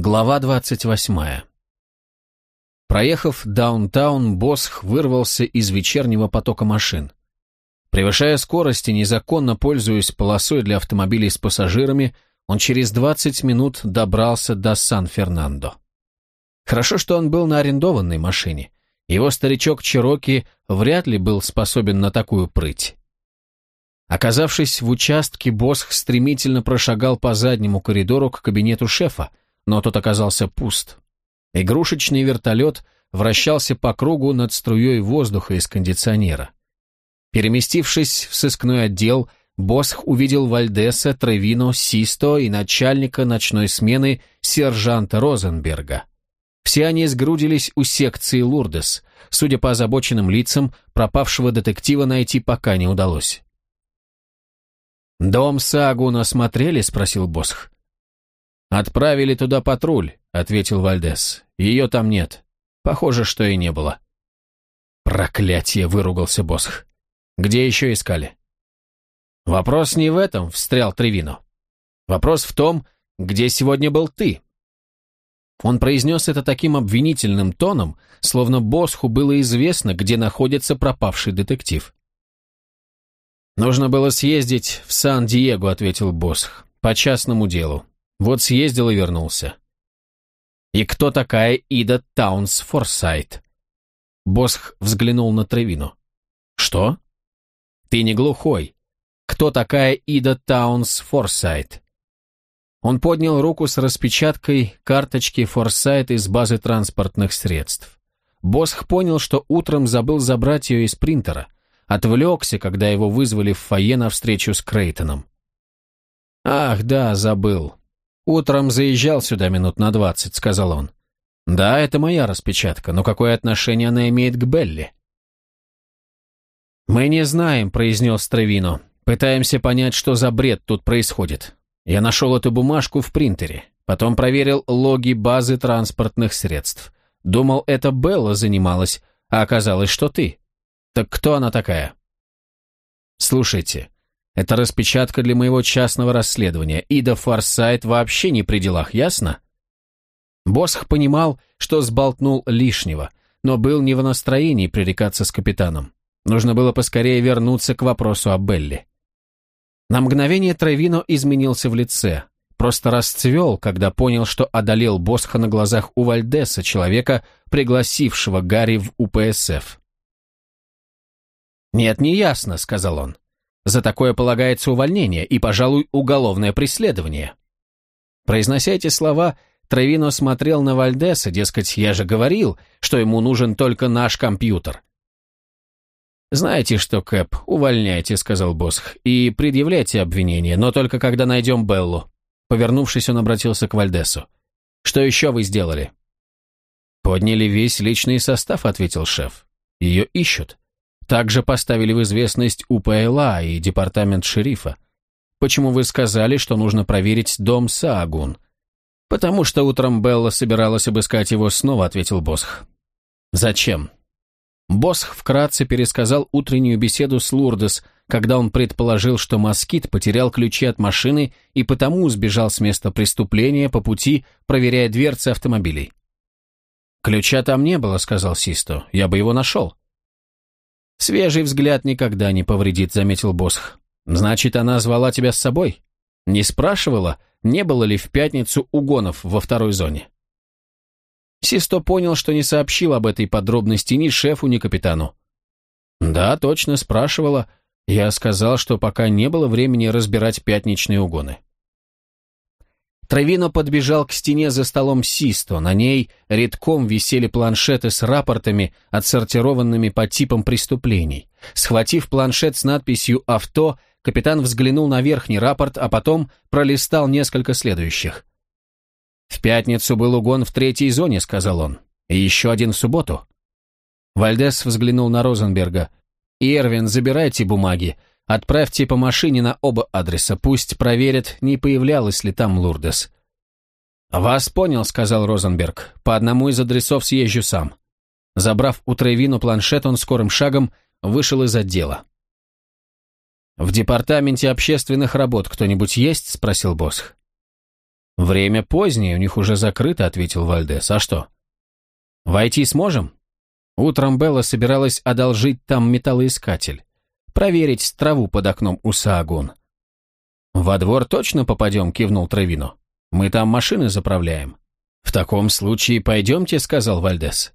Глава 28. Проехав даунтаун, Босх вырвался из вечернего потока машин. Превышая скорость и незаконно пользуясь полосой для автомобилей с пассажирами, он через 20 минут добрался до Сан-Фернандо. Хорошо, что он был на арендованной машине. Его старичок Чироки вряд ли был способен на такую прыть. Оказавшись в участке, Босх стремительно прошагал по заднему коридору к кабинету шефа, но тот оказался пуст. Игрушечный вертолет вращался по кругу над струей воздуха из кондиционера. Переместившись в сыскной отдел, Босх увидел Вальдеса, Тревино, Систо и начальника ночной смены сержанта Розенберга. Все они сгрудились у секции Лурдес. Судя по озабоченным лицам, пропавшего детектива найти пока не удалось. «Дом Сагуна смотрели?» — спросил Босх. «Отправили туда патруль», — ответил Вальдес. «Ее там нет. Похоже, что и не было». «Проклятие!» — выругался Босх. «Где еще искали?» «Вопрос не в этом», — встрял Тревино. «Вопрос в том, где сегодня был ты?» Он произнес это таким обвинительным тоном, словно Босху было известно, где находится пропавший детектив. «Нужно было съездить в Сан-Диего», — ответил Босх, — «по частному делу. Вот съездил и вернулся». «И кто такая Ида Таунс Форсайт?» Босх взглянул на Тревину. «Что?» «Ты не глухой. Кто такая Ида Таунс Форсайт?» Он поднял руку с распечаткой карточки Форсайт из базы транспортных средств. Босх понял, что утром забыл забрать ее из принтера. Отвлекся, когда его вызвали в фойе на встречу с Крейтоном. «Ах, да, забыл. Утром заезжал сюда минут на двадцать», — сказал он. «Да, это моя распечатка, но какое отношение она имеет к Белли?» «Мы не знаем», — произнес Тревино. «Пытаемся понять, что за бред тут происходит. Я нашел эту бумажку в принтере, потом проверил логи базы транспортных средств. Думал, это Белла занималась, а оказалось, что ты. Так кто она такая? Слушайте, это распечатка для моего частного расследования. Ида Форсайт вообще не при делах, ясно? Босх понимал, что сболтнул лишнего, но был не в настроении пререкаться с капитаном. Нужно было поскорее вернуться к вопросу о Белли. На мгновение Тревино изменился в лице, просто расцвел, когда понял, что одолел Босха на глазах у Вальдеса, человека, пригласившего Гарри в УПСФ. «Нет, не ясно», — сказал он. «За такое полагается увольнение и, пожалуй, уголовное преследование». Произнося эти слова, Тревино смотрел на Вальдеса, дескать, я же говорил, что ему нужен только наш компьютер. «Знаете что, Кэп, увольняйте», — сказал Босх, — «и предъявляйте обвинение, но только когда найдем Беллу». Повернувшись, он обратился к Вальдесу. «Что еще вы сделали?» «Подняли весь личный состав», — ответил шеф. «Ее ищут. Также поставили в известность УПЛА и департамент шерифа. Почему вы сказали, что нужно проверить дом Саагун?» «Потому что утром Белла собиралась обыскать его снова», — ответил Босх. «Зачем?» Босх вкратце пересказал утреннюю беседу с Лурдес, когда он предположил, что москит потерял ключи от машины и потому сбежал с места преступления по пути, проверяя дверцы автомобилей. «Ключа там не было», — сказал Систо. «Я бы его нашел». «Свежий взгляд никогда не повредит», — заметил Босх. «Значит, она звала тебя с собой? Не спрашивала, не было ли в пятницу угонов во второй зоне?» Систо понял, что не сообщил об этой подробности ни шефу, ни капитану. «Да, точно, спрашивала. Я сказал, что пока не было времени разбирать пятничные угоны». Травино подбежал к стене за столом Систо. На ней редком висели планшеты с рапортами, отсортированными по типам преступлений. Схватив планшет с надписью «Авто», капитан взглянул на верхний рапорт, а потом пролистал несколько следующих. «В пятницу был угон в третьей зоне», — сказал он. «И еще один в субботу». Вальдес взглянул на Розенберга. «Ирвин, забирайте бумаги. Отправьте по машине на оба адреса. Пусть проверят, не появлялась ли там Лурдес». «Вас понял», — сказал Розенберг. «По одному из адресов съезжу сам». Забрав у Трейвину планшет, он скорым шагом вышел из отдела. «В департаменте общественных работ кто-нибудь есть?» — спросил Босх. «Время позднее, у них уже закрыто», — ответил Вальдес. «А что?» «Войти сможем?» Утром Белла собиралась одолжить там металлоискатель. Проверить траву под окном у Саагун. «Во двор точно попадем?» — кивнул Травино. «Мы там машины заправляем». «В таком случае пойдемте», — сказал Вальдес.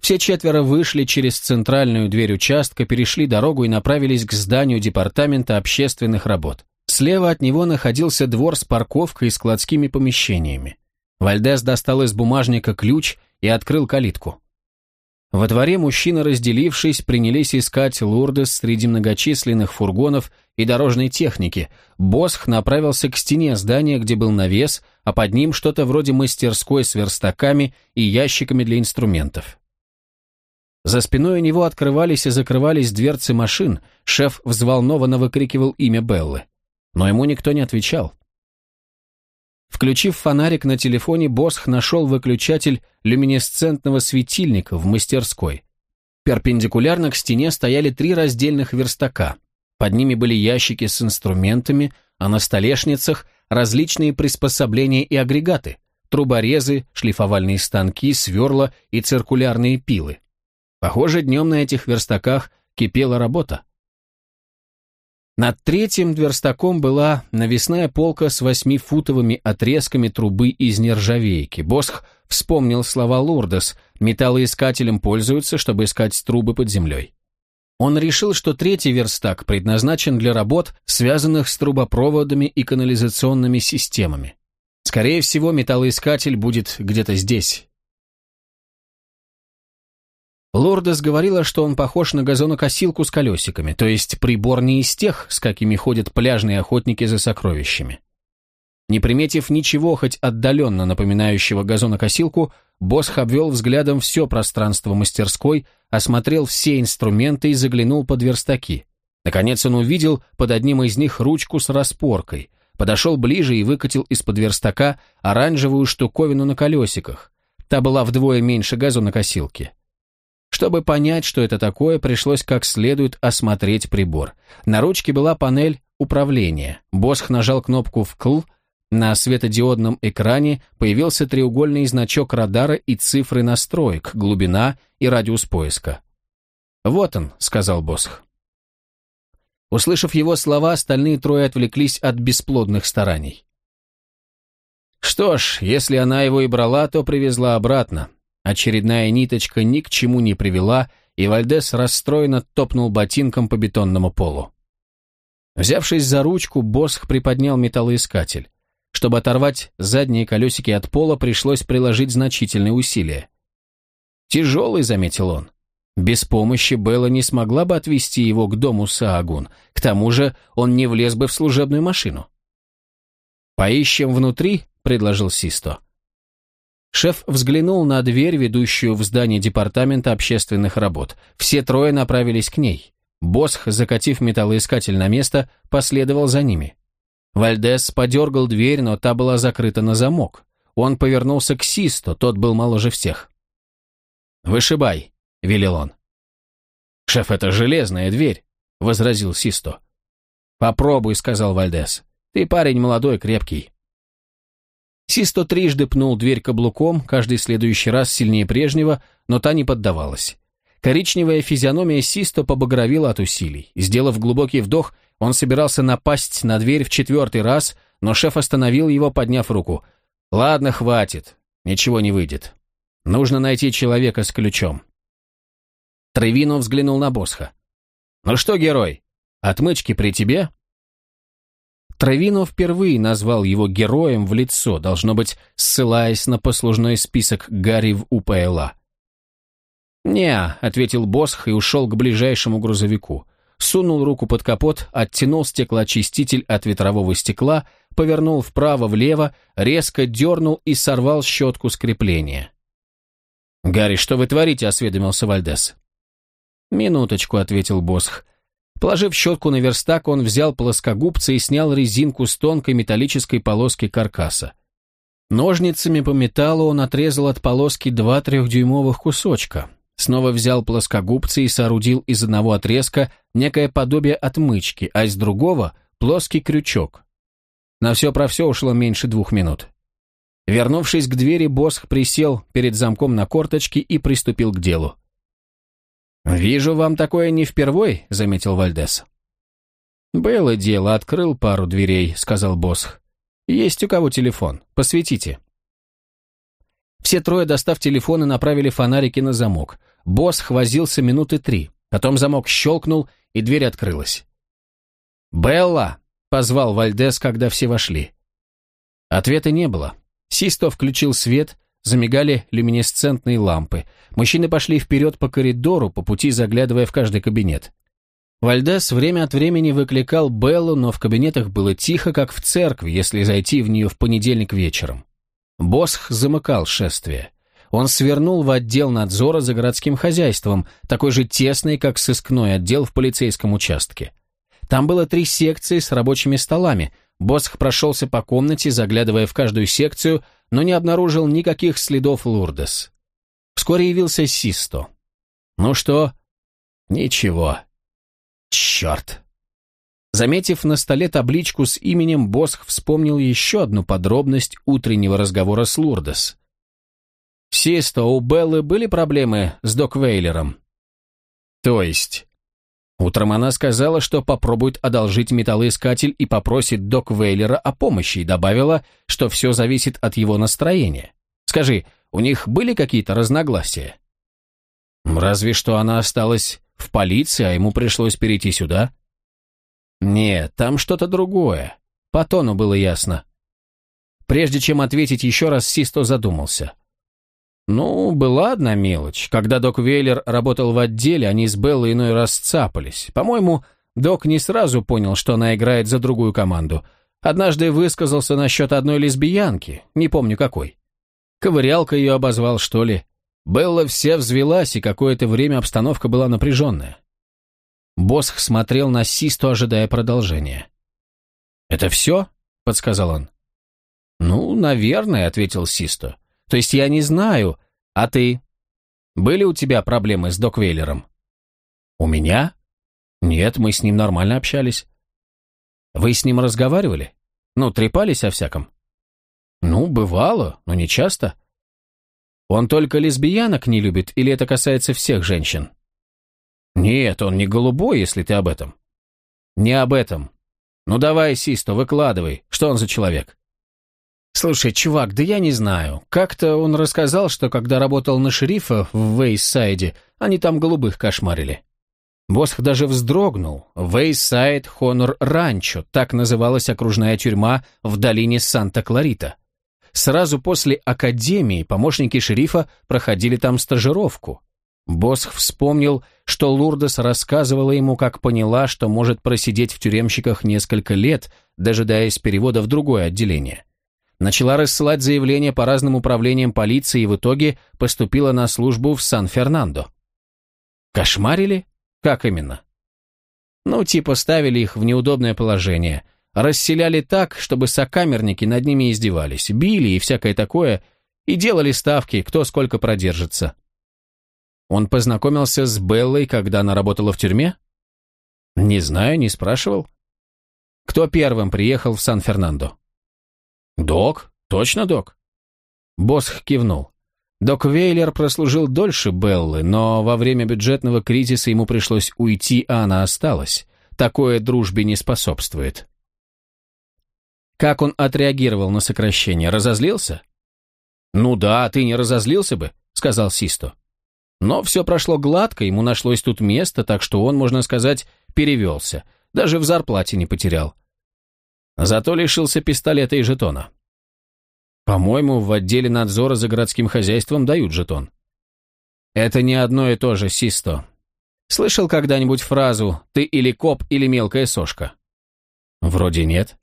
Все четверо вышли через центральную дверь участка, перешли дорогу и направились к зданию Департамента общественных работ. Слева от него находился двор с парковкой и складскими помещениями. Вальдес достал из бумажника ключ и открыл калитку. Во дворе мужчины, разделившись, принялись искать Лурдес среди многочисленных фургонов и дорожной техники. Босх направился к стене здания, где был навес, а под ним что-то вроде мастерской с верстаками и ящиками для инструментов. За спиной у него открывались и закрывались дверцы машин, шеф взволнованно выкрикивал имя Беллы. Но ему никто не отвечал. Включив фонарик на телефоне, Босх нашел выключатель люминесцентного светильника в мастерской. Перпендикулярно к стене стояли три раздельных верстака. Под ними были ящики с инструментами, а на столешницах различные приспособления и агрегаты, труборезы, шлифовальные станки, сверла и циркулярные пилы. Похоже, днем на этих верстаках кипела работа. Над третьим дверстаком была навесная полка с восьмифутовыми отрезками трубы из нержавейки. Босх вспомнил слова Лурдес «Металлоискателем пользуются, чтобы искать трубы под землей». Он решил, что третий верстак предназначен для работ, связанных с трубопроводами и канализационными системами. Скорее всего, металлоискатель будет где-то здесь. Лордес говорила, что он похож на газонокосилку с колесиками, то есть прибор не из тех, с какими ходят пляжные охотники за сокровищами. Не приметив ничего, хоть отдаленно напоминающего газонокосилку, Босх обвел взглядом все пространство мастерской, осмотрел все инструменты и заглянул под верстаки. Наконец он увидел под одним из них ручку с распоркой, подошел ближе и выкатил из-под верстака оранжевую штуковину на колесиках. Та была вдвое меньше газонокосилки. Чтобы понять, что это такое, пришлось как следует осмотреть прибор. На ручке была панель управления. Босх нажал кнопку «вкл», на светодиодном экране появился треугольный значок радара и цифры настроек, глубина и радиус поиска. «Вот он», — сказал Босх. Услышав его слова, остальные трое отвлеклись от бесплодных стараний. Что ж, если она его и брала, то привезла обратно. Очередная ниточка ни к чему не привела, и Вальдес расстроенно топнул ботинком по бетонному полу. Взявшись за ручку, Босх приподнял металлоискатель. Чтобы оторвать задние колесики от пола, пришлось приложить значительные усилия. «Тяжелый», — заметил он. Без помощи Белла не смогла бы отвезти его к дому Саагун. К тому же он не влез бы в служебную машину. «Поищем внутри», — предложил Систо. Шеф взглянул на дверь, ведущую в здание Департамента общественных работ. Все трое направились к ней. Босх, закатив металлоискатель на место, последовал за ними. Вальдес подергал дверь, но та была закрыта на замок. Он повернулся к Систо, тот был моложе всех. «Вышибай», — велел он. «Шеф, это железная дверь», — возразил Систо. «Попробуй», — сказал Вальдес. «Ты парень молодой, крепкий». Систо трижды пнул дверь каблуком, каждый следующий раз сильнее прежнего, но та не поддавалась. Коричневая физиономия Систо побагровила от усилий. Сделав глубокий вдох, он собирался напасть на дверь в четвертый раз, но шеф остановил его, подняв руку. «Ладно, хватит. Ничего не выйдет. Нужно найти человека с ключом». Тревино взглянул на Босха. «Ну что, герой, отмычки при тебе?» Травино впервые назвал его героем в лицо, должно быть, ссылаясь на послужной список Гарри в УПЛА. «Не», — ответил Босх и ушел к ближайшему грузовику. Сунул руку под капот, оттянул стеклоочиститель от ветрового стекла, повернул вправо-влево, резко дернул и сорвал щетку скрепления. «Гарри, что вы творите?» — осведомился Вальдес. «Минуточку», — ответил Босх. Положив щетку на верстак, он взял плоскогубцы и снял резинку с тонкой металлической полоски каркаса. Ножницами по металлу он отрезал от полоски два трехдюймовых кусочка. Снова взял плоскогубцы и соорудил из одного отрезка некое подобие отмычки, а из другого – плоский крючок. На все про все ушло меньше двух минут. Вернувшись к двери, Босх присел перед замком на корточки и приступил к делу. «Вижу, вам такое не впервой», — заметил Вальдес. «Было дело, открыл пару дверей», — сказал Босх. «Есть у кого телефон? Посветите». Все трое, достав телефоны, направили фонарики на замок. Босх возился минуты три. Потом замок щелкнул, и дверь открылась. «Белла!» — позвал Вальдес, когда все вошли. Ответа не было. Систо включил свет, замигали люминесцентные лампы. Мужчины пошли вперед по коридору, по пути заглядывая в каждый кабинет. Вальдес время от времени выкликал Беллу, но в кабинетах было тихо, как в церкви, если зайти в нее в понедельник вечером. Босх замыкал шествие. Он свернул в отдел надзора за городским хозяйством, такой же тесный, как сыскной отдел в полицейском участке. Там было три секции с рабочими столами. Босх прошелся по комнате, заглядывая в каждую секцию, но не обнаружил никаких следов Лурдес. Вскоре явился Систо. «Ну что?» «Ничего». «Черт!» Заметив на столе табличку с именем, Босх вспомнил еще одну подробность утреннего разговора с Лурдес. «Систо, у Беллы были проблемы с Док Вейлером?» «То есть?» Утром она сказала, что попробует одолжить металлоискатель и попросит Док Вейлера о помощи, и добавила, что все зависит от его настроения. Скажи, у них были какие-то разногласия? Разве что она осталась в полиции, а ему пришлось перейти сюда? Нет, там что-то другое. По тону было ясно. Прежде чем ответить еще раз, Систо задумался. Ну, была одна мелочь. Когда док Вейлер работал в отделе, они с Беллой иной раз цапались. По-моему, док не сразу понял, что она играет за другую команду. Однажды высказался насчет одной лесбиянки, не помню какой. Ковырялка ее обозвал, что ли. Белла вся взвелась, и какое-то время обстановка была напряженная. Босх смотрел на Систу, ожидая продолжения. «Это все?» — подсказал он. «Ну, наверное», — ответил Систо. То есть я не знаю. А ты? Были у тебя проблемы с Доквейлером? У меня? Нет, мы с ним нормально общались. Вы с ним разговаривали? Ну, трепались о всяком? Ну, бывало, но не часто. Он только лесбиянок не любит, или это касается всех женщин? Нет, он не голубой, если ты об этом. Не об этом. Ну давай, Систо, выкладывай, что он за человек? «Слушай, чувак, да я не знаю. Как-то он рассказал, что когда работал на шерифа в Вейссайде, они там голубых кошмарили. Босх даже вздрогнул. Вейссайд Хонор Ранчо, так называлась окружная тюрьма в долине Санта-Кларита. Сразу после академии помощники шерифа проходили там стажировку. Босх вспомнил, что Лурдес рассказывала ему, как поняла, что может просидеть в тюремщиках несколько лет, дожидаясь перевода в другое отделение начала рассылать заявления по разным управлениям полиции и в итоге поступила на службу в Сан-Фернандо. Кошмарили? Как именно? Ну, типа ставили их в неудобное положение, расселяли так, чтобы сокамерники над ними издевались, били и всякое такое, и делали ставки, кто сколько продержится. Он познакомился с Беллой, когда она работала в тюрьме? Не знаю, не спрашивал. Кто первым приехал в Сан-Фернандо? «Док? Точно док?» Босх кивнул. Док Вейлер прослужил дольше Беллы, но во время бюджетного кризиса ему пришлось уйти, а она осталась. Такое дружбе не способствует. Как он отреагировал на сокращение? Разозлился? «Ну да, ты не разозлился бы», — сказал Систо. Но все прошло гладко, ему нашлось тут место, так что он, можно сказать, перевелся. Даже в зарплате не потерял. Зато лишился пистолета и жетона. По-моему, в отделе надзора за городским хозяйством дают жетон. Это не одно и то же, Систо. Слышал когда-нибудь фразу «ты или коп, или мелкая сошка»? Вроде нет.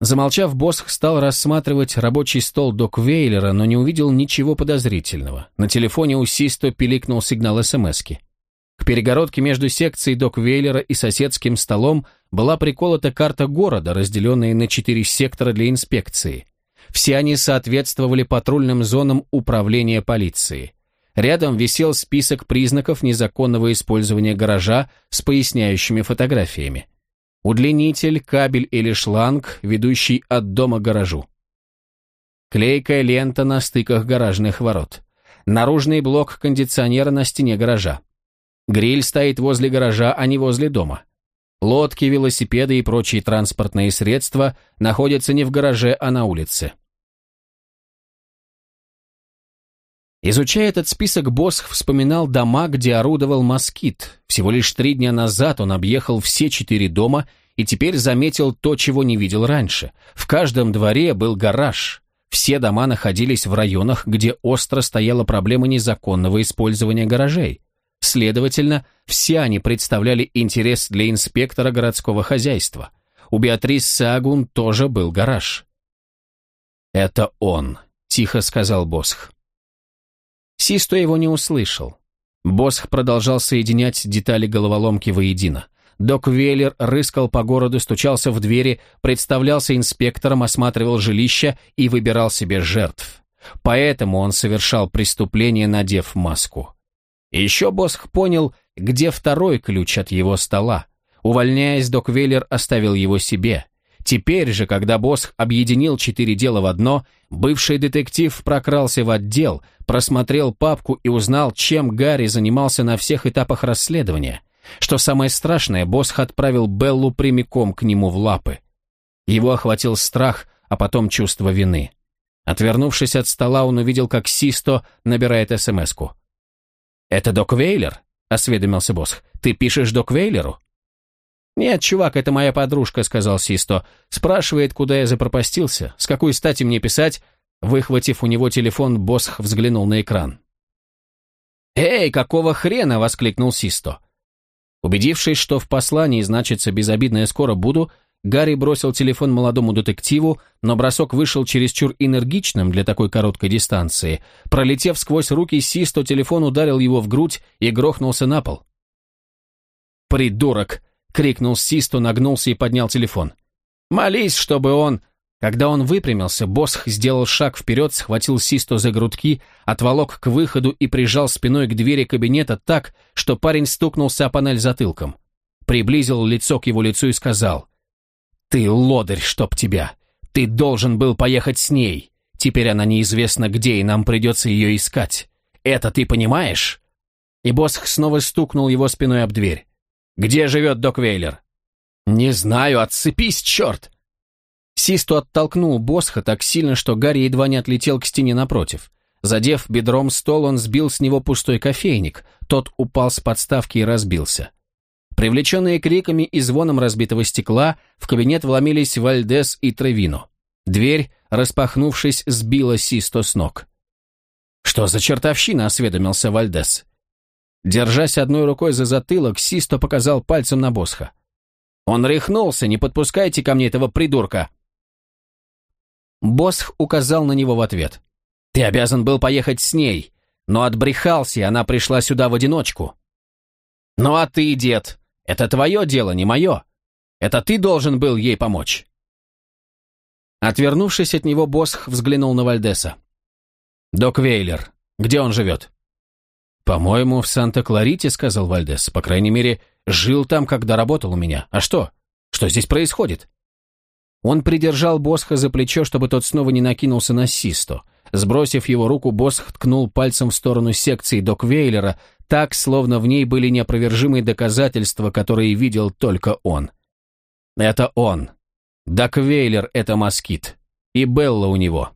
Замолчав, Босх стал рассматривать рабочий стол Док Вейлера, но не увидел ничего подозрительного. На телефоне у Систо пиликнул сигнал СМСки. К перегородке между секцией Док Вейлера и соседским столом была приколота карта города, разделенная на четыре сектора для инспекции. Все они соответствовали патрульным зонам управления полиции. Рядом висел список признаков незаконного использования гаража с поясняющими фотографиями. Удлинитель, кабель или шланг, ведущий от дома к гаражу. клейкая лента на стыках гаражных ворот, наружный блок кондиционера на стене гаража. Гриль стоит возле гаража, а не возле дома. Лодки, велосипеды и прочие транспортные средства находятся не в гараже, а на улице. Изучая этот список, Босх вспоминал дома, где орудовал москит. Всего лишь три дня назад он объехал все четыре дома и теперь заметил то, чего не видел раньше. В каждом дворе был гараж. Все дома находились в районах, где остро стояла проблема незаконного использования гаражей. Следовательно, все они представляли интерес для инспектора городского хозяйства. У Беатрис Сагун тоже был гараж. «Это он», — тихо сказал Босх. Систо его не услышал. Босх продолжал соединять детали головоломки воедино. Док Веллер рыскал по городу, стучался в двери, представлялся инспектором, осматривал жилища и выбирал себе жертв. Поэтому он совершал преступление, надев маску. Еще Босх понял, где второй ключ от его стола. Увольняясь, Док Веллер оставил его себе. Теперь же, когда Босх объединил четыре дела в одно, бывший детектив прокрался в отдел, просмотрел папку и узнал, чем Гарри занимался на всех этапах расследования. Что самое страшное, Босх отправил Беллу прямиком к нему в лапы. Его охватил страх, а потом чувство вины. Отвернувшись от стола, он увидел, как Систо набирает СМС-ку. «Это Док Вейлер?» — осведомился Босх. «Ты пишешь Док Вейлеру?» «Нет, чувак, это моя подружка», — сказал Систо. «Спрашивает, куда я запропастился, с какой стати мне писать?» Выхватив у него телефон, Босх взглянул на экран. «Эй, какого хрена?» — воскликнул Систо. Убедившись, что в послании значится «безобидное скоро буду», Гарри бросил телефон молодому детективу, но бросок вышел чересчур энергичным для такой короткой дистанции. Пролетев сквозь руки Систо, телефон ударил его в грудь и грохнулся на пол. «Придурок!» — крикнул Систо, нагнулся и поднял телефон. «Молись, чтобы он...» Когда он выпрямился, Босх сделал шаг вперед, схватил Систо за грудки, отволок к выходу и прижал спиной к двери кабинета так, что парень стукнулся о панель затылком. Приблизил лицо к его лицу и сказал, «Ты лодырь, чтоб тебя! Ты должен был поехать с ней! Теперь она неизвестна где, и нам придется ее искать! Это ты понимаешь?» И Босх снова стукнул его спиной об дверь. «Где живет док Вейлер?» «Не знаю, отцепись, черт!» Систу оттолкнул Босха так сильно, что Гарри едва не отлетел к стене напротив. Задев бедром стол, он сбил с него пустой кофейник. Тот упал с подставки и разбился. Привлеченные криками и звоном разбитого стекла, в кабинет вломились Вальдес и Тревино. Дверь, распахнувшись, сбила Систо с ног. «Что за чертовщина?» — осведомился Вальдес. Держась одной рукой за затылок, Систо показал пальцем на Босха. «Он рехнулся, не подпускайте ко мне этого придурка!» Босх указал на него в ответ. «Ты обязан был поехать с ней, но отбрехался, и она пришла сюда в одиночку». «Ну а ты, дед, это твое дело, не мое. Это ты должен был ей помочь». Отвернувшись от него, Босх взглянул на Вальдеса. «Док Вейлер, где он живет?» «По-моему, в Санта-Кларите», — сказал Вальдес. «По крайней мере, жил там, когда работал у меня. А что? Что здесь происходит?» Он придержал Босха за плечо, чтобы тот снова не накинулся на Систо. Сбросив его руку, Босх ткнул пальцем в сторону секции Док Вейлера, так, словно в ней были неопровержимые доказательства, которые видел только он. «Это он. Док Вейлер — это москит. И Белла у него».